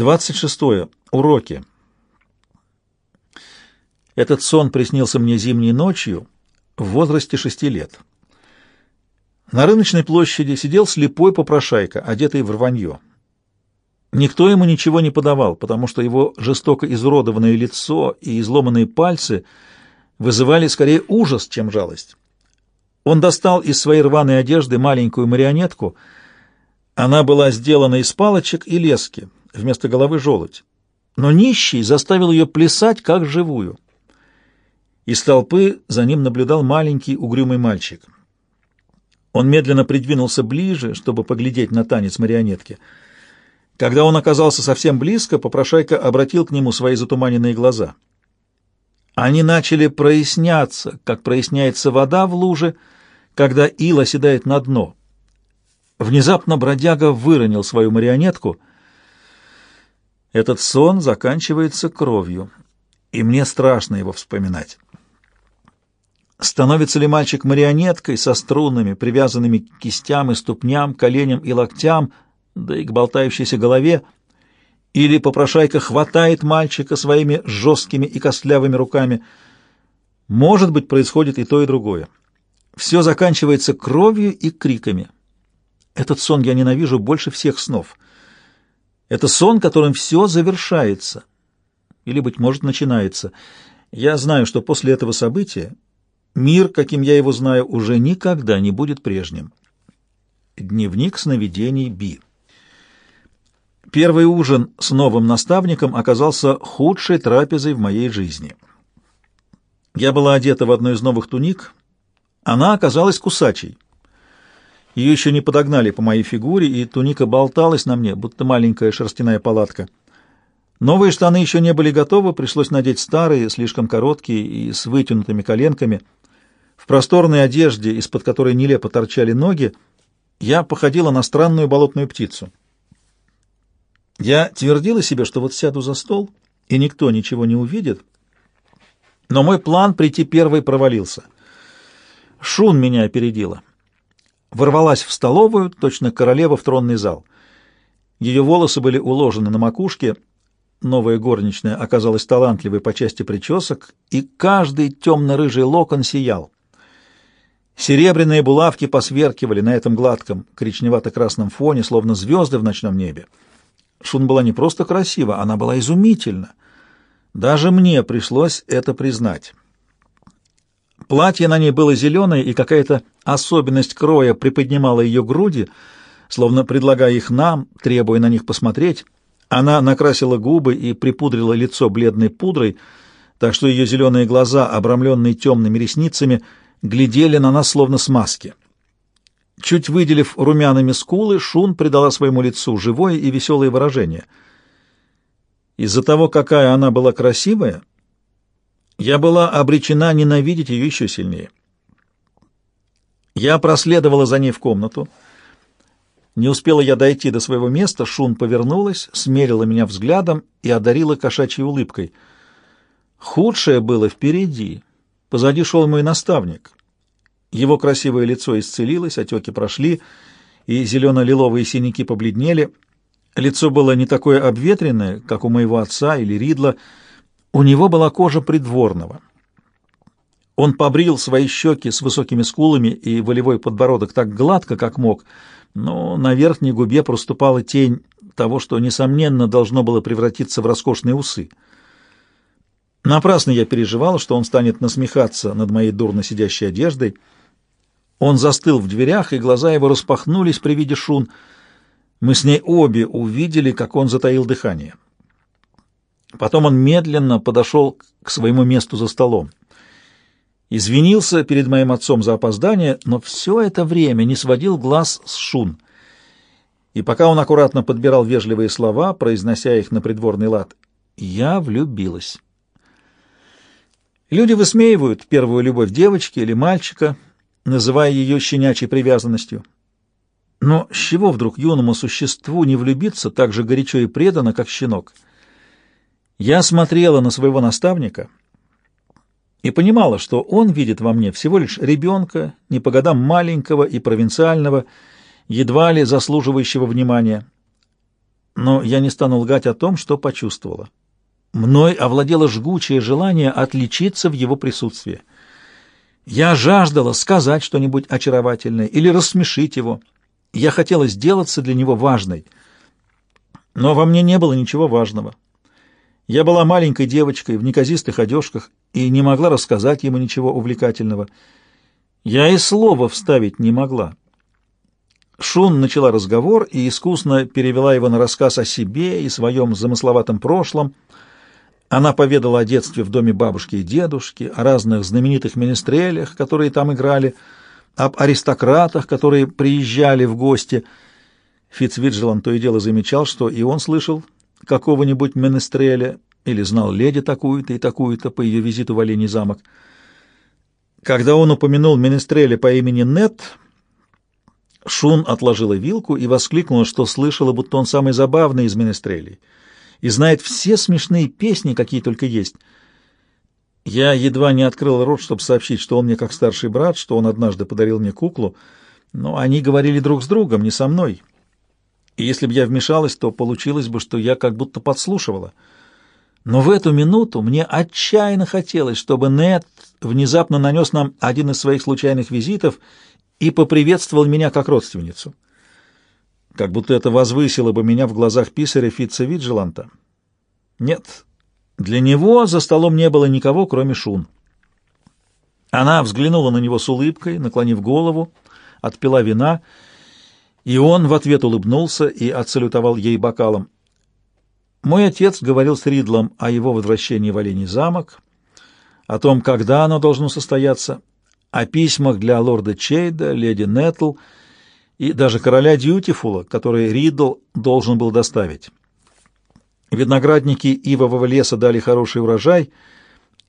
26. Уроки. Этот сон приснился мне зимней ночью в возрасте шести лет. На рыночной площади сидел слепой попрошайка, одетый в рванье. Никто ему ничего не подавал, потому что его жестоко изуродованное лицо и изломанные пальцы вызывали скорее ужас, чем жалость. Он достал из своей рваной одежды маленькую марионетку. Она была сделана из палочек и лески, вместо головы желудь. Но нищий заставил ее плясать, как живую. Из толпы за ним наблюдал маленький угрюмый мальчик. Он медленно придвинулся ближе, чтобы поглядеть на танец марионетки. Когда он оказался совсем близко, попрошайка обратил к нему свои затуманенные глаза. Они начали проясняться, как проясняется вода в луже, когда ил оседает на дно. Внезапно бродяга выронил свою марионетку — этот сон заканчивается кровью, и мне страшно его вспоминать. Становится ли мальчик марионеткой со струнами, привязанными к кистям и ступням, коленям и локтям, да и к болтающейся голове, или попрошайка хватает мальчика своими жесткими и костлявыми руками. Может быть, происходит и то, и другое. Все заканчивается кровью и криками. Этот сон я ненавижу больше всех снов — это сон, которым все завершается. Или, быть может, начинается. Я знаю, что после этого события мир, каким я его знаю, уже никогда не будет прежним. Дневник сновидений Би. Первый ужин с новым наставником оказался худшей трапезой в моей жизни. Я была одета в одну из новых туник. Она оказалась кусачей. Ее еще не подогнали по моей фигуре, и туника болталась на мне, будто маленькая шерстяная палатка. Новые штаны еще не были готовы, пришлось надеть старые, слишком короткие и с вытянутыми коленками. В просторной одежде, из-под которой нелепо торчали ноги, я походила на странную болотную птицу. Я твердила себе, что вот сяду за стол, и никто ничего не увидит, но мой план прийти первой провалился. Шун меня опередила ворвалась в столовую, точно королева в тронный зал. Ее волосы были уложены на макушке, новая горничная оказалась талантливой по части причесок, и каждый темно-рыжий локон сиял. Серебряные булавки посверкивали на этом гладком коричневато-красном фоне, словно звезды в ночном небе. Шун была не просто красива, она была изумительна. Даже мне пришлось это признать. Платье на ней было зеленое, и какая-то особенность кроя приподнимала ее груди, словно предлагая их нам, требуя на них посмотреть. Она накрасила губы и припудрила лицо бледной пудрой, так что ее зеленые глаза, обрамленные темными ресницами, глядели на нас словно с маски. Чуть выделив румяными скулы, Шун придала своему лицу живое и веселое выражение. Из-за того, какая она была красивая, я была обречена ненавидеть ее еще сильнее. Я проследовала за ней в комнату. Не успела я дойти до своего места, Шун повернулась, смерила меня взглядом и одарила кошачьей улыбкой. Худшее было впереди. Позади шел мой наставник. Его красивое лицо исцелилось, отеки прошли, и зелено-лиловые синяки побледнели. Лицо было не такое обветренное, как у моего отца или Ридла, у него была кожа придворного. Он побрил свои щеки с высокими скулами и волевой подбородок так гладко, как мог, но на верхней губе проступала тень того, что, несомненно, должно было превратиться в роскошные усы. Напрасно я переживал, что он станет насмехаться над моей дурно сидящей одеждой. Он застыл в дверях, и глаза его распахнулись при виде шун. Мы с ней обе увидели, как он затаил дыхание. Потом он медленно подошел к своему месту за столом. Извинился перед моим отцом за опоздание, но все это время не сводил глаз с Шун. И пока он аккуратно подбирал вежливые слова, произнося их на придворный лад, я влюбилась. Люди высмеивают первую любовь девочки или мальчика, называя ее щенячьей привязанностью. Но с чего вдруг юному существу не влюбиться так же горячо и преданно, как щенок? Я смотрела на своего наставника и понимала, что он видит во мне всего лишь ребенка, не по годам маленького и провинциального, едва ли заслуживающего внимания. но я не стану лгать о том, что почувствовала. Мной овладело жгучее желание отличиться в его присутствии. Я жаждала сказать что-нибудь очаровательное или рассмешить его. Я хотела сделаться для него важной. Но во мне не было ничего важного. Я была маленькой девочкой в неказистых одежках и не могла рассказать ему ничего увлекательного. Я и слова вставить не могла. Шун начала разговор и искусно перевела его на рассказ о себе и своем замысловатом прошлом. Она поведала о детстве в доме бабушки и дедушки, о разных знаменитых менестрелях, которые там играли, об аристократах, которые приезжали в гости. Фицвиджелан то и дело замечал, что и он слышал какого-нибудь менестреля или знал леди такую-то и такую-то по ее визиту в Оленей замок. Когда он упомянул менестреля по имени Нет, Шун отложила вилку и воскликнула, что слышала, будто он самый забавный из менестрелей и знает все смешные песни, какие только есть. Я едва не открыл рот, чтобы сообщить, что он мне как старший брат, что он однажды подарил мне куклу, но они говорили друг с другом, не со мной. И если бы я вмешалась, то получилось бы, что я как будто подслушивала. Но в эту минуту мне отчаянно хотелось, чтобы Нед внезапно нанес нам один из своих случайных визитов и поприветствовал меня как родственницу. Как будто это возвысило бы меня в глазах писаря Фитца Виджеланта. Нет, для него за столом не было никого, кроме Шун. Она взглянула на него с улыбкой, наклонив голову, отпила вина, и он в ответ улыбнулся и отсалютовал ей бокалом. Мой отец говорил с Ридлом о его возвращении в Оленей замок, о том, когда оно должно состояться, о письмах для лорда Чейда, леди Нетл и даже короля Дьютифула, которые Ридл должен был доставить. Виноградники ивового леса дали хороший урожай,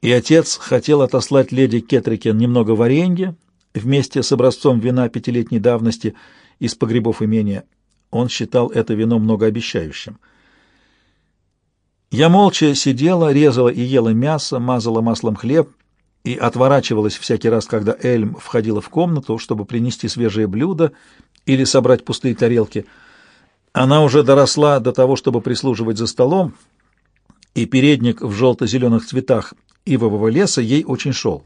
и отец хотел отослать леди Кетрикен немного варенья вместе с образцом вина пятилетней давности из погребов имения. Он считал это вино многообещающим. Я молча сидела, резала и ела мясо, мазала маслом хлеб и отворачивалась всякий раз, когда Эльм входила в комнату, чтобы принести свежее блюдо или собрать пустые тарелки. Она уже доросла до того, чтобы прислуживать за столом, и передник в желто-зеленых цветах ивового леса ей очень шел.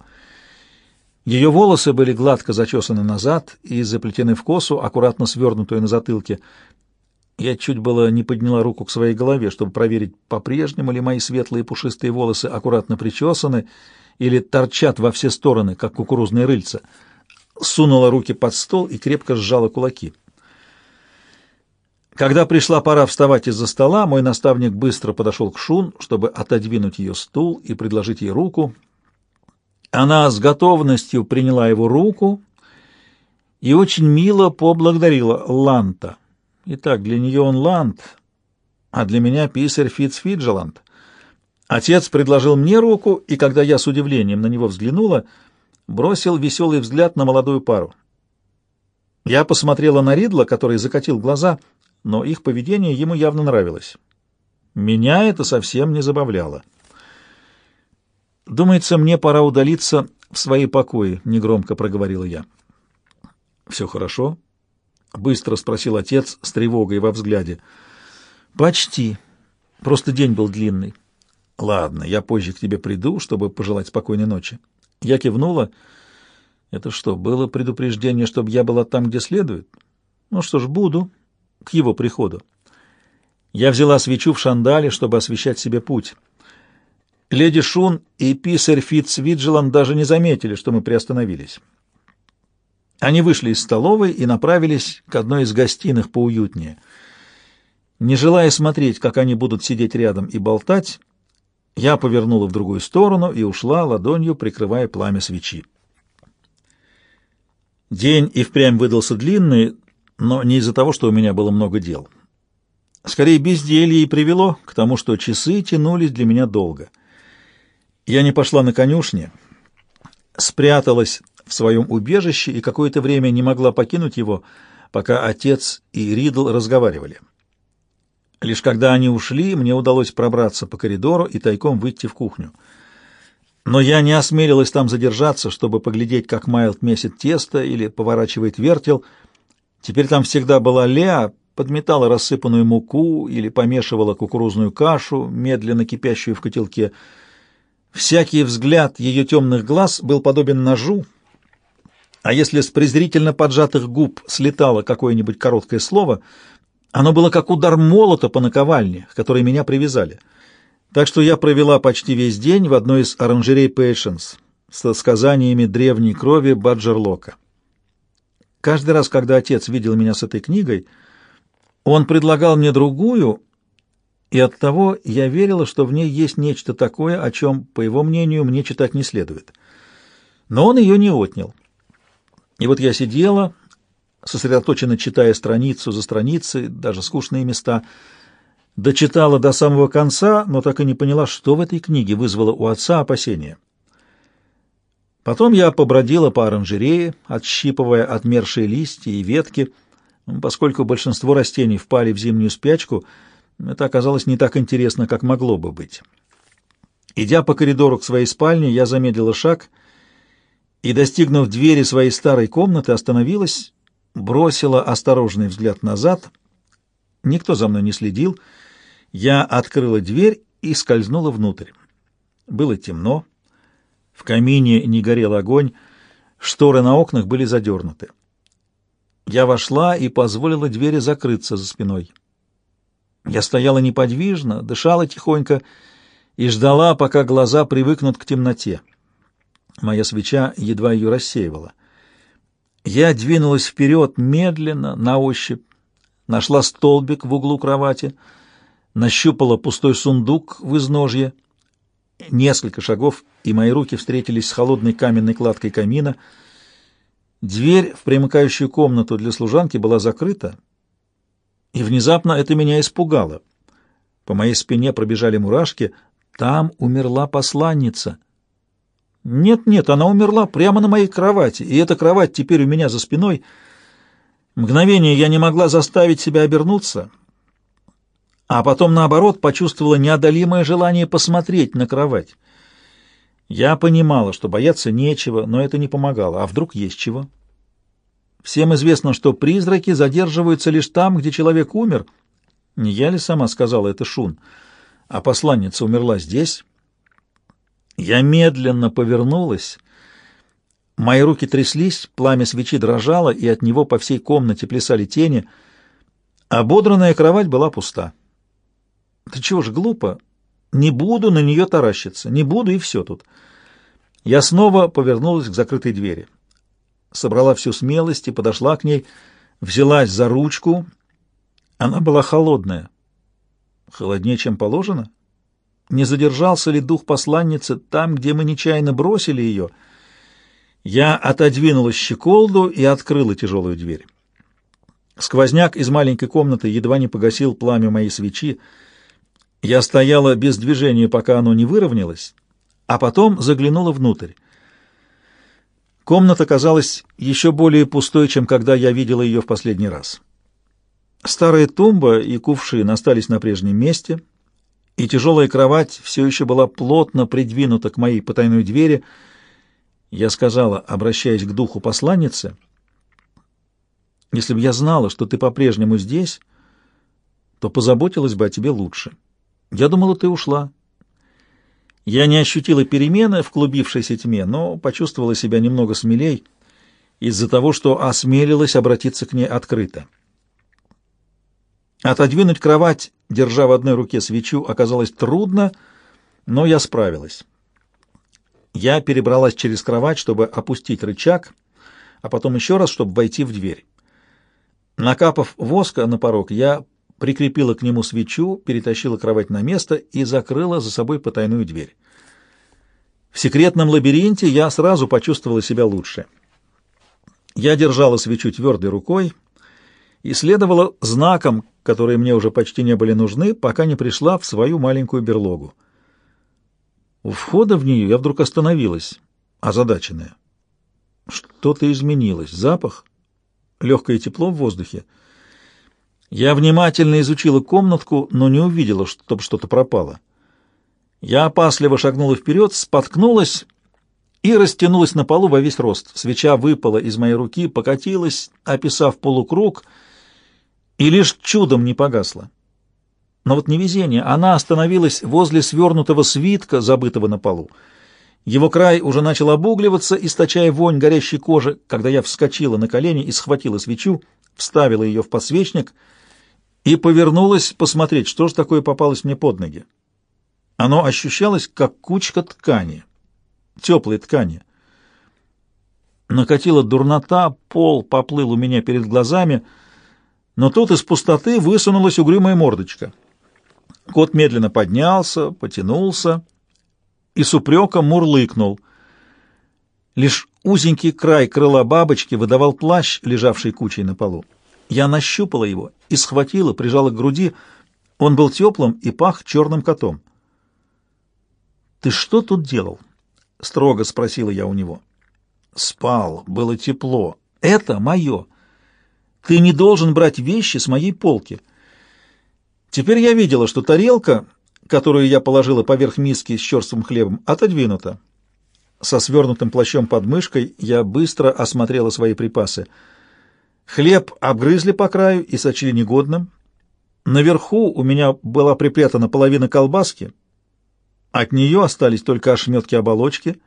Ее волосы были гладко зачесаны назад и заплетены в косу, аккуратно свернутую на затылке, я чуть было не подняла руку к своей голове, чтобы проверить, по-прежнему ли мои светлые пушистые волосы аккуратно причесаны или торчат во все стороны, как кукурузные рыльца. Сунула руки под стол и крепко сжала кулаки. Когда пришла пора вставать из-за стола, мой наставник быстро подошел к Шун, чтобы отодвинуть ее стул и предложить ей руку. Она с готовностью приняла его руку и очень мило поблагодарила Ланта. Итак, для нее он Ланд, а для меня писарь Фицфиджеланд. Отец предложил мне руку, и когда я с удивлением на него взглянула, бросил веселый взгляд на молодую пару. Я посмотрела на Ридла, который закатил глаза, но их поведение ему явно нравилось. Меня это совсем не забавляло. «Думается, мне пора удалиться в свои покои», — негромко проговорила я. «Все хорошо?» — быстро спросил отец с тревогой во взгляде. «Почти. Просто день был длинный». «Ладно, я позже к тебе приду, чтобы пожелать спокойной ночи». Я кивнула. «Это что, было предупреждение, чтобы я была там, где следует?» «Ну что ж, буду. К его приходу». Я взяла свечу в шандале, чтобы освещать себе путь. Леди Шун и писарь Фитцвиджелан даже не заметили, что мы приостановились. Они вышли из столовой и направились к одной из гостиных поуютнее. Не желая смотреть, как они будут сидеть рядом и болтать, я повернула в другую сторону и ушла, ладонью прикрывая пламя свечи. День и впрямь выдался длинный, но не из-за того, что у меня было много дел. Скорее, безделье и привело к тому, что часы тянулись для меня долго. Я не пошла на конюшни, спряталась в своем убежище и какое-то время не могла покинуть его, пока отец и Ридл разговаривали. Лишь когда они ушли, мне удалось пробраться по коридору и тайком выйти в кухню. Но я не осмелилась там задержаться, чтобы поглядеть, как Майлд месит тесто или поворачивает вертел. Теперь там всегда была Леа, подметала рассыпанную муку или помешивала кукурузную кашу, медленно кипящую в котелке. Всякий взгляд ее темных глаз был подобен ножу, а если с презрительно поджатых губ слетало какое-нибудь короткое слово, оно было как удар молота по наковальне, к которой меня привязали. Так что я провела почти весь день в одной из оранжерей Пейшенс с сказаниями древней крови Баджерлока. Каждый раз, когда отец видел меня с этой книгой, он предлагал мне другую, и оттого я верила, что в ней есть нечто такое, о чем, по его мнению, мне читать не следует. Но он ее не отнял. И вот я сидела, сосредоточенно читая страницу за страницей, даже скучные места, дочитала до самого конца, но так и не поняла, что в этой книге вызвало у отца опасения. Потом я побродила по оранжерее, отщипывая отмершие листья и ветки. Поскольку большинство растений впали в зимнюю спячку, это оказалось не так интересно, как могло бы быть. Идя по коридору к своей спальне, я замедлила шаг и, достигнув двери своей старой комнаты, остановилась, бросила осторожный взгляд назад. Никто за мной не следил. Я открыла дверь и скользнула внутрь. Было темно. В камине не горел огонь, шторы на окнах были задернуты. Я вошла и позволила двери закрыться за спиной. Я стояла неподвижно, дышала тихонько и ждала, пока глаза привыкнут к темноте. Моя свеча едва ее рассеивала. Я двинулась вперед медленно, на ощупь, нашла столбик в углу кровати, нащупала пустой сундук в изножье — Несколько шагов, и мои руки встретились с холодной каменной кладкой камина. Дверь в примыкающую комнату для служанки была закрыта, и внезапно это меня испугало. По моей спине пробежали мурашки. Там умерла посланница. Нет-нет, она умерла прямо на моей кровати, и эта кровать теперь у меня за спиной. Мгновение я не могла заставить себя обернуться — а потом, наоборот, почувствовала неодолимое желание посмотреть на кровать. Я понимала, что бояться нечего, но это не помогало. А вдруг есть чего? Всем известно, что призраки задерживаются лишь там, где человек умер. Не я ли сама сказала это Шун? А посланница умерла здесь? Я медленно повернулась. Мои руки тряслись, пламя свечи дрожало, и от него по всей комнате плясали тени. Ободранная кровать была пуста. Ты чего ж глупо? Не буду на нее таращиться. Не буду, и все тут. Я снова повернулась к закрытой двери. Собрала всю смелость и подошла к ней, взялась за ручку. Она была холодная. Холоднее, чем положено? Не задержался ли дух посланницы там, где мы нечаянно бросили ее? Я отодвинула щеколду и открыла тяжелую дверь. Сквозняк из маленькой комнаты едва не погасил пламя моей свечи, я стояла без движения, пока оно не выровнялось, а потом заглянула внутрь. Комната казалась еще более пустой, чем когда я видела ее в последний раз. Старая тумба и кувшин остались на прежнем месте, и тяжелая кровать все еще была плотно придвинута к моей потайной двери. Я сказала, обращаясь к духу посланницы, «Если бы я знала, что ты по-прежнему здесь, то позаботилась бы о тебе лучше». Я думала, ты ушла. Я не ощутила перемены в клубившейся тьме, но почувствовала себя немного смелей из-за того, что осмелилась обратиться к ней открыто. Отодвинуть кровать, держа в одной руке свечу, оказалось трудно, но я справилась. Я перебралась через кровать, чтобы опустить рычаг, а потом еще раз, чтобы войти в дверь. Накапав воска на порог, я прикрепила к нему свечу, перетащила кровать на место и закрыла за собой потайную дверь. В секретном лабиринте я сразу почувствовала себя лучше. Я держала свечу твердой рукой и следовала знакам, которые мне уже почти не были нужны, пока не пришла в свою маленькую берлогу. У входа в нее я вдруг остановилась, озадаченная. Что-то изменилось. Запах, легкое тепло в воздухе — я внимательно изучила комнатку, но не увидела, чтобы что-то пропало. Я опасливо шагнула вперед, споткнулась и растянулась на полу во весь рост. Свеча выпала из моей руки, покатилась, описав полукруг, и лишь чудом не погасла. Но вот невезение, она остановилась возле свернутого свитка, забытого на полу. Его край уже начал обугливаться, источая вонь горящей кожи, когда я вскочила на колени и схватила свечу, вставила ее в подсвечник и повернулась посмотреть, что же такое попалось мне под ноги. Оно ощущалось, как кучка ткани, теплой ткани. Накатила дурнота, пол поплыл у меня перед глазами, но тут из пустоты высунулась угрюмая мордочка. Кот медленно поднялся, потянулся и с упреком мурлыкнул. Лишь узенький край крыла бабочки выдавал плащ, лежавший кучей на полу. Я нащупала его и схватила, прижала к груди. Он был теплым и пах черным котом. «Ты что тут делал?» — строго спросила я у него. «Спал, было тепло. Это мое. Ты не должен брать вещи с моей полки». Теперь я видела, что тарелка, которую я положила поверх миски с черствым хлебом, отодвинута. Со свернутым плащом под мышкой я быстро осмотрела свои припасы. Хлеб обгрызли по краю и сочли негодным. Наверху у меня была припрятана половина колбаски. От нее остались только ошметки оболочки.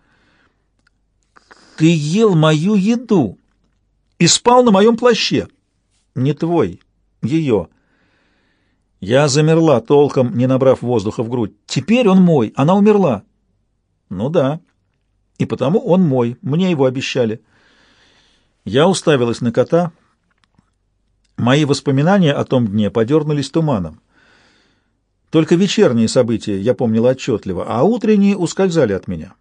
«Ты ел мою еду и спал на моем плаще!» «Не твой, ее!» Я замерла, толком не набрав воздуха в грудь. Теперь он мой, она умерла. Ну да. И потому он мой, мне его обещали. Я уставилась на кота. Мои воспоминания о том дне подернулись туманом. Только вечерние события я помнила отчетливо, а утренние ускользали от меня.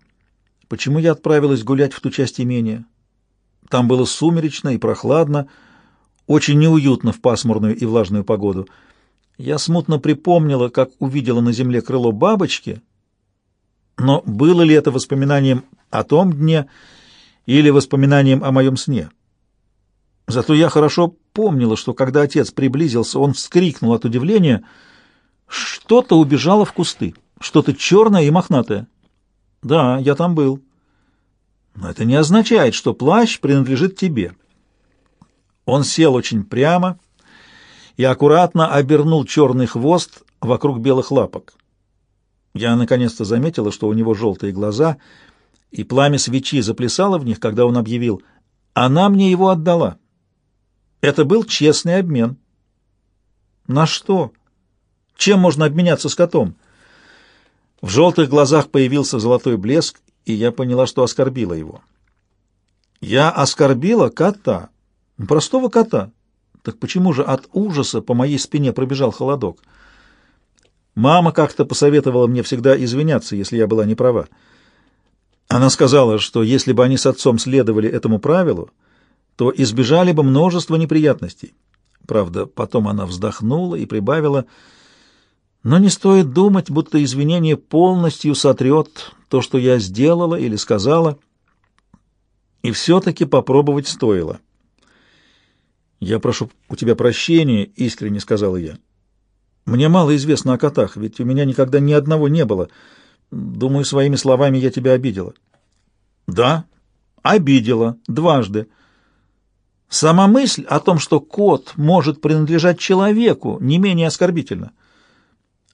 Почему я отправилась гулять в ту часть имения? Там было сумеречно и прохладно, очень неуютно в пасмурную и влажную погоду — я смутно припомнила, как увидела на земле крыло бабочки, но было ли это воспоминанием о том дне или воспоминанием о моем сне? Зато я хорошо помнила, что когда отец приблизился, он вскрикнул от удивления. Что-то убежало в кусты, что-то черное и мохнатое. Да, я там был. Но это не означает, что плащ принадлежит тебе. Он сел очень прямо и аккуратно обернул черный хвост вокруг белых лапок. Я наконец-то заметила, что у него желтые глаза, и пламя свечи заплясало в них, когда он объявил «Она мне его отдала». Это был честный обмен. На что? Чем можно обменяться с котом? В желтых глазах появился золотой блеск, и я поняла, что оскорбила его. Я оскорбила кота, простого кота. Так почему же от ужаса по моей спине пробежал холодок? Мама как-то посоветовала мне всегда извиняться, если я была не права. Она сказала, что если бы они с отцом следовали этому правилу, то избежали бы множества неприятностей. Правда, потом она вздохнула и прибавила, но не стоит думать, будто извинение полностью сотрет то, что я сделала или сказала, и все-таки попробовать стоило. «Я прошу у тебя прощения», — искренне сказала я. «Мне мало известно о котах, ведь у меня никогда ни одного не было. Думаю, своими словами я тебя обидела». «Да, обидела. Дважды. Сама мысль о том, что кот может принадлежать человеку, не менее оскорбительна».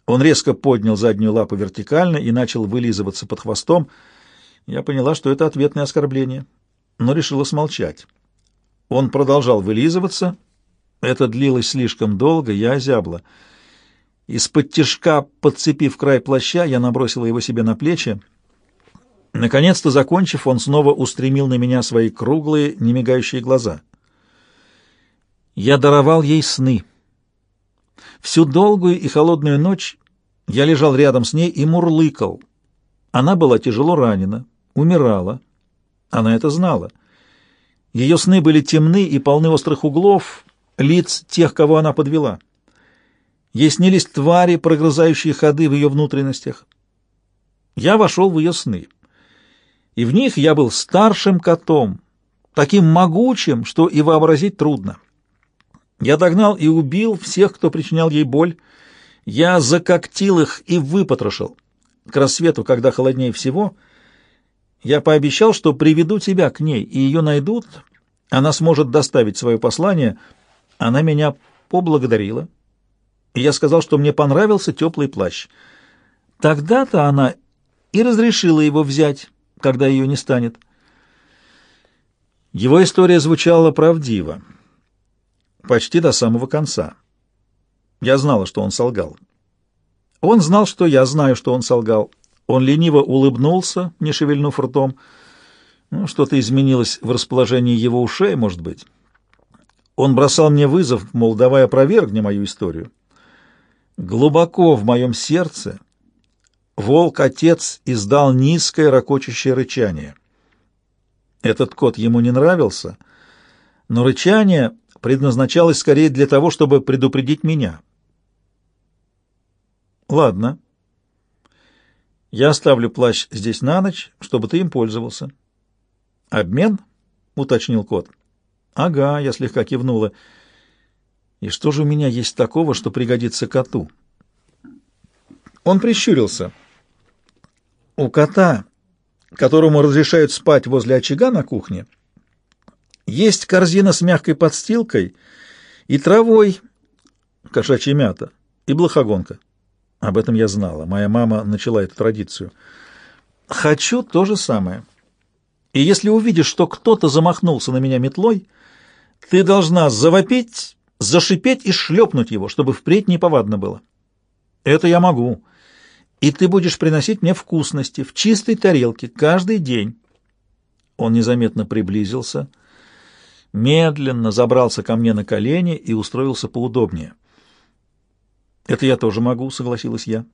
Он резко поднял заднюю лапу вертикально и начал вылизываться под хвостом. Я поняла, что это ответное оскорбление, но решила смолчать. Он продолжал вылизываться. Это длилось слишком долго, я озябла. Из-под тяжка, подцепив край плаща, я набросила его себе на плечи. Наконец-то, закончив, он снова устремил на меня свои круглые, немигающие глаза. Я даровал ей сны. Всю долгую и холодную ночь я лежал рядом с ней и мурлыкал. Она была тяжело ранена, умирала. Она это знала. Ее сны были темны и полны острых углов, лиц тех, кого она подвела. Ей снились твари, прогрызающие ходы в ее внутренностях. Я вошел в ее сны, и в них я был старшим котом, таким могучим, что и вообразить трудно. Я догнал и убил всех, кто причинял ей боль. Я закоктил их и выпотрошил. К рассвету, когда холоднее всего, я пообещал, что приведу тебя к ней, и ее найдут. Она сможет доставить свое послание. Она меня поблагодарила, и я сказал, что мне понравился теплый плащ. Тогда-то она и разрешила его взять, когда ее не станет. Его история звучала правдиво, почти до самого конца. Я знала, что он солгал. Он знал, что я знаю, что он солгал. Он лениво улыбнулся, не шевельнув ртом. Ну, что-то изменилось в расположении его ушей, может быть. Он бросал мне вызов, мол, давай опровергни мою историю. Глубоко в моем сердце волк-отец издал низкое ракочущее рычание. Этот кот ему не нравился, но рычание предназначалось скорее для того, чтобы предупредить меня. Ладно. Я оставлю плащ здесь на ночь, чтобы ты им пользовался. Обмен? уточнил кот. Ага, я слегка кивнула. И что же у меня есть такого, что пригодится коту? Он прищурился. У кота, которому разрешают спать возле очага на кухне, есть корзина с мягкой подстилкой и травой, кошачья мята, и блохогонка. Об этом я знала. Моя мама начала эту традицию. Хочу то же самое. И если увидишь, что кто-то замахнулся на меня метлой, ты должна завопить, зашипеть и шлепнуть его, чтобы впредь неповадно было. Это я могу. И ты будешь приносить мне вкусности в чистой тарелке каждый день. Он незаметно приблизился, медленно забрался ко мне на колени и устроился поудобнее. Это я тоже могу, согласилась я.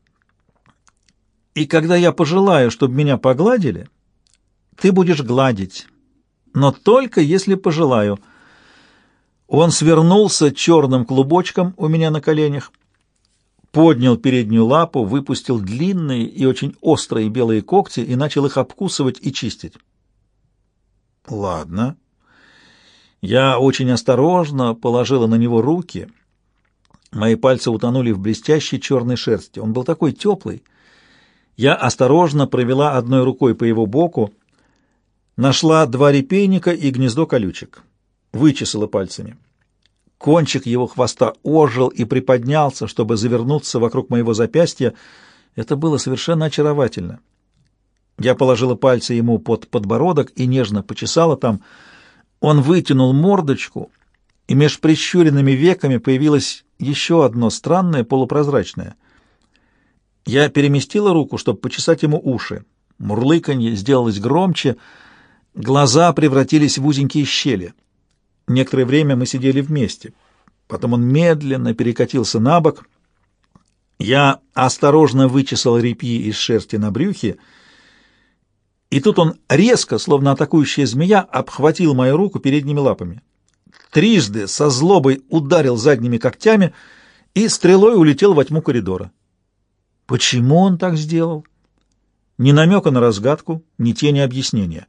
И когда я пожелаю, чтобы меня погладили, ты будешь гладить, но только если пожелаю. Он свернулся черным клубочком у меня на коленях, поднял переднюю лапу, выпустил длинные и очень острые белые когти и начал их обкусывать и чистить. Ладно. Я очень осторожно положила на него руки — Мои пальцы утонули в блестящей черной шерсти. Он был такой теплый. Я осторожно провела одной рукой по его боку, нашла два репейника и гнездо колючек. Вычесала пальцами. Кончик его хвоста ожил и приподнялся, чтобы завернуться вокруг моего запястья. Это было совершенно очаровательно. Я положила пальцы ему под подбородок и нежно почесала там. Он вытянул мордочку, и меж прищуренными веками появилось еще одно странное полупрозрачное. Я переместила руку, чтобы почесать ему уши. Мурлыканье сделалось громче, глаза превратились в узенькие щели. Некоторое время мы сидели вместе. Потом он медленно перекатился на бок. Я осторожно вычесал репьи из шерсти на брюхе, и тут он резко, словно атакующая змея, обхватил мою руку передними лапами трижды со злобой ударил задними когтями и стрелой улетел во тьму коридора. Почему он так сделал? Ни намека на разгадку, ни тени объяснения.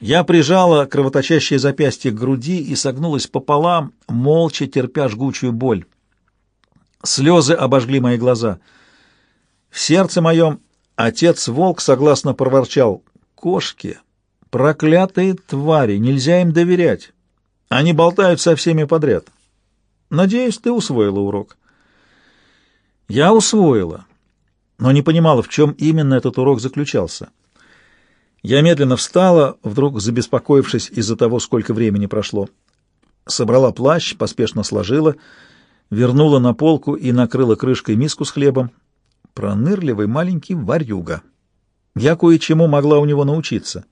Я прижала кровоточащее запястье к груди и согнулась пополам, молча терпя жгучую боль. Слезы обожгли мои глаза. В сердце моем отец-волк согласно проворчал. «Кошки! Проклятые твари! Нельзя им доверять!» Они болтают со всеми подряд. Надеюсь, ты усвоила урок. Я усвоила, но не понимала, в чем именно этот урок заключался. Я медленно встала, вдруг забеспокоившись из-за того, сколько времени прошло. Собрала плащ, поспешно сложила, вернула на полку и накрыла крышкой миску с хлебом. Пронырливый маленький варюга. Я кое-чему могла у него научиться.